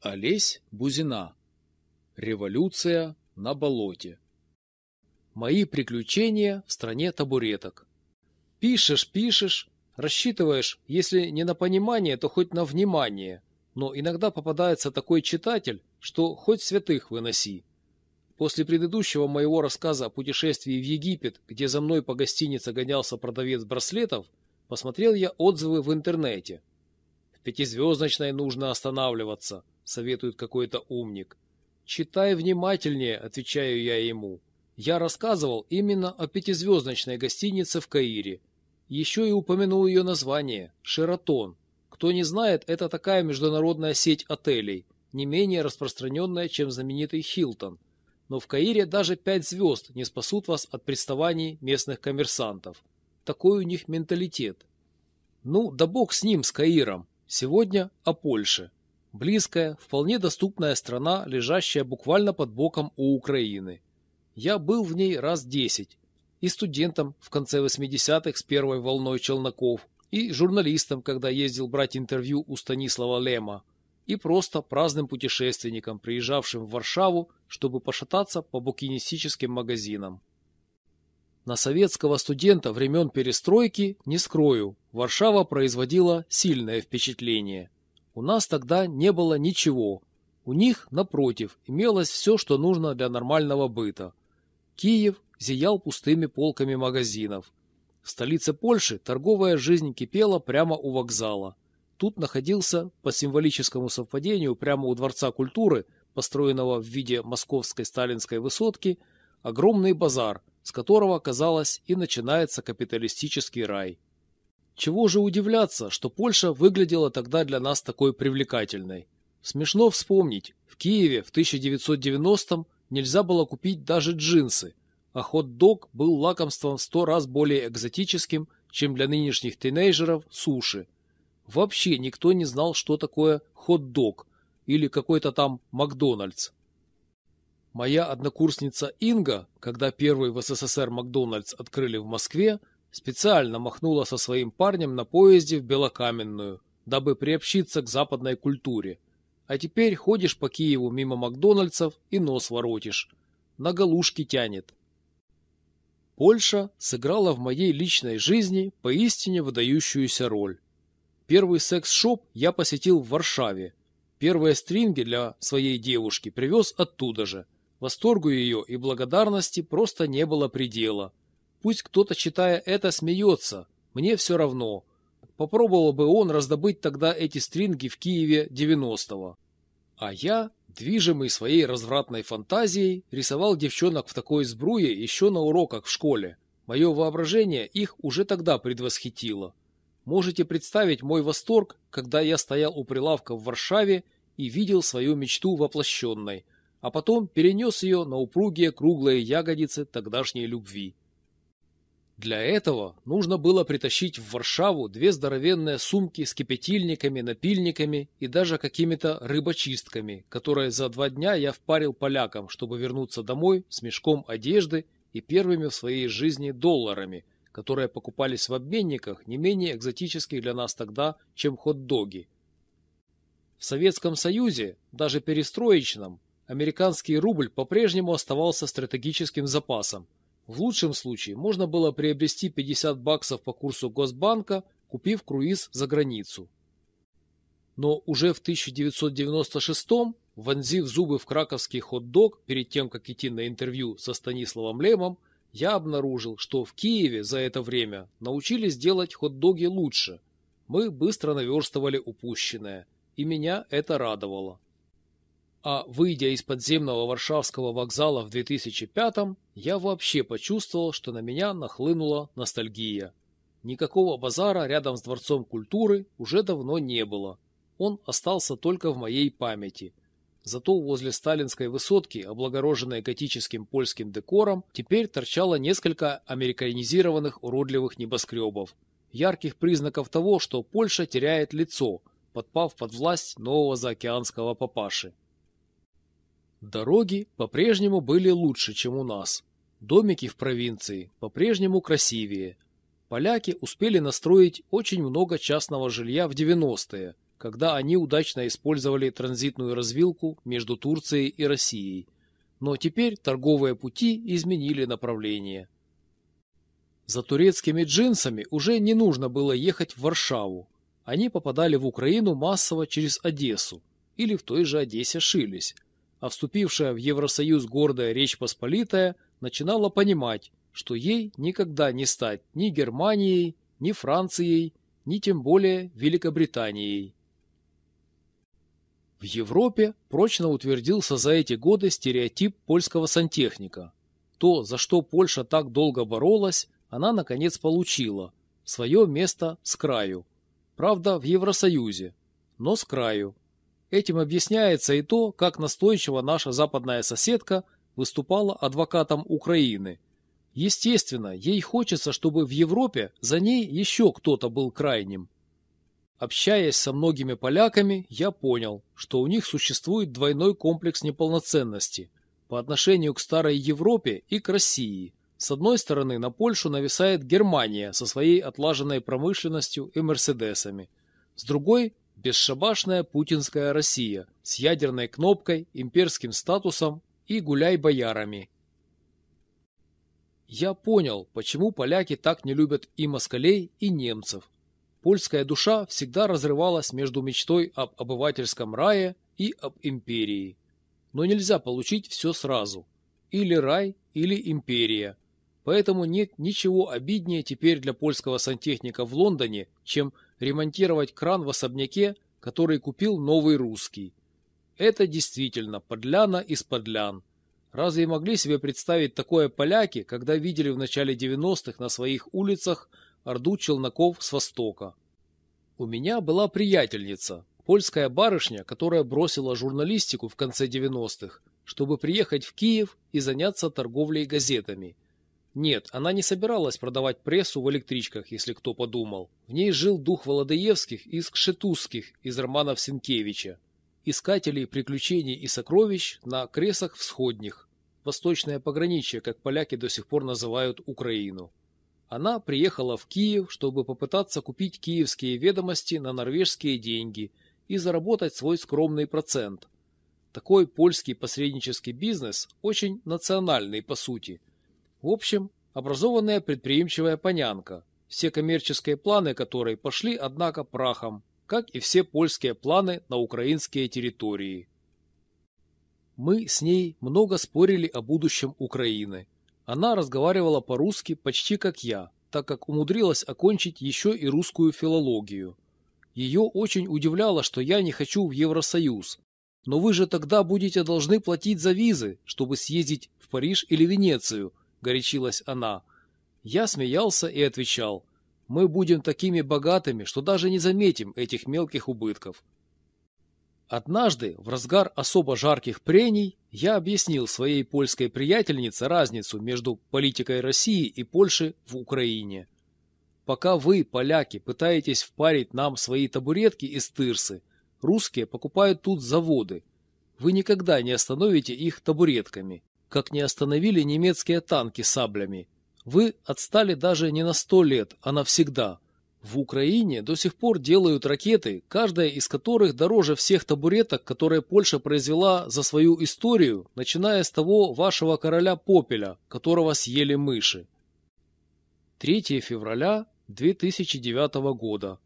Олесь Бузина. Революция на болоте. Мои приключения в стране табуреток. Пишешь, пишешь, рассчитываешь, если не на понимание, то хоть на внимание. Но иногда попадается такой читатель, что хоть святых выноси. После предыдущего моего рассказа о путешествии в Египет, где за мной по гостинице гонялся продавец браслетов, посмотрел я отзывы в интернете. В пятизвездочной нужно останавливаться, советует какой-то умник. Читай внимательнее, отвечаю я ему. Я рассказывал именно о пятизвездочной гостинице в Каире. Еще и упомянул ее название – Шератон. Кто не знает, это такая международная сеть отелей, не менее распространенная, чем знаменитый Хилтон. Но в Каире даже пять звезд не спасут вас от приставаний местных коммерсантов. Такой у них менталитет. Ну, да бог с ним, с Каиром. Сегодня о Польше. Близкая, вполне доступная страна, лежащая буквально под боком у Украины. Я был в ней раз десять. И студентом в конце 80-х с первой волной челноков, и журналистом, когда ездил брать интервью у Станислава Лема, и просто праздным путешественником, приезжавшим в Варшаву, чтобы пошататься по букинистическим магазинам. На советского студента времен перестройки, не скрою, Варшава производила сильное впечатление. У нас тогда не было ничего. У них, напротив, имелось все, что нужно для нормального быта. Киев зиял пустыми полками магазинов. В столице Польши торговая жизнь кипела прямо у вокзала. Тут находился, по символическому совпадению, прямо у Дворца культуры, построенного в виде московской сталинской высотки, огромный базар – с которого, казалось, и начинается капиталистический рай. Чего же удивляться, что Польша выглядела тогда для нас такой привлекательной. Смешно вспомнить, в Киеве в 1990-м нельзя было купить даже джинсы, а хот-дог был лакомством в сто раз более экзотическим, чем для нынешних тинейджеров суши. Вообще никто не знал, что такое хот-дог или какой-то там Макдональдс. Моя однокурсница Инга, когда первый в СССР Макдональдс открыли в Москве, специально махнула со своим парнем на поезде в Белокаменную, дабы приобщиться к западной культуре. А теперь ходишь по Киеву мимо Макдональдсов и нос воротишь. На галушки тянет. Польша сыграла в моей личной жизни поистине выдающуюся роль. Первый секс-шоп я посетил в Варшаве. Первые стринги для своей девушки привез оттуда же – Восторгу ее и благодарности просто не было предела. Пусть кто-то, читая это, смеется, мне все равно. Попробовал бы он раздобыть тогда эти стринги в Киеве 90-го. А я, движимый своей развратной фантазией, рисовал девчонок в такой сбруе еще на уроках в школе. Мое воображение их уже тогда предвосхитило. Можете представить мой восторг, когда я стоял у прилавка в Варшаве и видел свою мечту воплощенной – а потом перенес ее на упругие круглые ягодицы тогдашней любви. Для этого нужно было притащить в Варшаву две здоровенные сумки с кипятильниками, напильниками и даже какими-то рыбочистками, которые за два дня я впарил полякам, чтобы вернуться домой с мешком одежды и первыми в своей жизни долларами, которые покупались в обменниках не менее экзотических для нас тогда, чем хот-доги. В Советском Союзе, даже перестроечном, американский рубль по-прежнему оставался стратегическим запасом. В лучшем случае можно было приобрести 50 баксов по курсу Госбанка, купив круиз за границу. Но уже в 1996-м, вонзив зубы в краковский хот-дог перед тем, как идти на интервью со Станиславом Лемом, я обнаружил, что в Киеве за это время научились делать хот-доги лучше. Мы быстро наверстывали упущенное, и меня это радовало. А выйдя из подземного Варшавского вокзала в 2005-м, я вообще почувствовал, что на меня нахлынула ностальгия. Никакого базара рядом с Дворцом культуры уже давно не было. Он остался только в моей памяти. Зато возле сталинской высотки, облагороженной готическим польским декором, теперь торчало несколько американизированных уродливых небоскребов. Ярких признаков того, что Польша теряет лицо, подпав под власть нового заокеанского папаши. Дороги по-прежнему были лучше, чем у нас. Домики в провинции по-прежнему красивее. Поляки успели настроить очень много частного жилья в 90-е, когда они удачно использовали транзитную развилку между Турцией и Россией. Но теперь торговые пути изменили направление. За турецкими джинсами уже не нужно было ехать в Варшаву. Они попадали в Украину массово через Одессу или в той же Одессе шились. А вступившая в Евросоюз гордая Речь Посполитая начинала понимать, что ей никогда не стать ни Германией, ни Францией, ни тем более Великобританией. В Европе прочно утвердился за эти годы стереотип польского сантехника. То, за что Польша так долго боролась, она наконец получила – свое место с краю. Правда, в Евросоюзе, но с краю. Этим объясняется и то, как настойчиво наша западная соседка выступала адвокатом Украины. Естественно, ей хочется, чтобы в Европе за ней еще кто-то был крайним. Общаясь со многими поляками, я понял, что у них существует двойной комплекс неполноценности по отношению к старой Европе и к России. С одной стороны, на Польшу нависает Германия со своей отлаженной промышленностью и мерседесами. С другой – бесшабашная путинская Россия с ядерной кнопкой, имперским статусом и гуляй-боярами. Я понял, почему поляки так не любят и москалей, и немцев, Польская душа всегда разрывалась между мечтой об обывательском рае и об империи. Но нельзя получить все сразу. Или рай, или империя. Поэтому нет ничего обиднее теперь для польского сантехника в Лондоне, чем ремонтировать кран в особняке, который купил новый русский. Это действительно подляна из подлян. Разве могли себе представить такое поляки, когда видели в начале 90-х на своих улицах орду челноков с востока. У меня была приятельница, польская барышня, которая бросила журналистику в конце 90-х, чтобы приехать в Киев и заняться торговлей газетами. Нет, она не собиралась продавать прессу в электричках, если кто подумал. В ней жил дух Володоевских и Скшетузских из романов Сенкевича. Искателей приключений и сокровищ на кресах всходних. Восточное пограничье, как поляки до сих пор называют Украину. Она приехала в Киев, чтобы попытаться купить киевские ведомости на норвежские деньги и заработать свой скромный процент. Такой польский посреднический бизнес очень национальный по сути. В общем, образованная предприимчивая понянка, все коммерческие планы которой пошли, однако, прахом, как и все польские планы на украинские территории. Мы с ней много спорили о будущем Украины – она разговаривала по-русски почти как я, так как умудрилась окончить еще и русскую филологию. Ее очень удивляло, что я не хочу в Евросоюз. Но вы же тогда будете должны платить за визы, чтобы съездить в Париж или Венецию, горячилась она. Я смеялся и отвечал, мы будем такими богатыми, что даже не заметим этих мелких убытков. Однажды, в разгар особо жарких прений, я объяснил своей польской приятельнице разницу между политикой России и Польши в Украине. Пока вы, поляки, пытаетесь впарить нам свои табуретки из тырсы, русские покупают тут заводы. Вы никогда не остановите их табуретками, как не остановили немецкие танки саблями. Вы отстали даже не на сто лет, а навсегда – в Украине до сих пор делают ракеты, каждая из которых дороже всех табуреток, которые Польша произвела за свою историю, начиная с того вашего короля Попеля, которого съели мыши. 3 февраля 2009 года.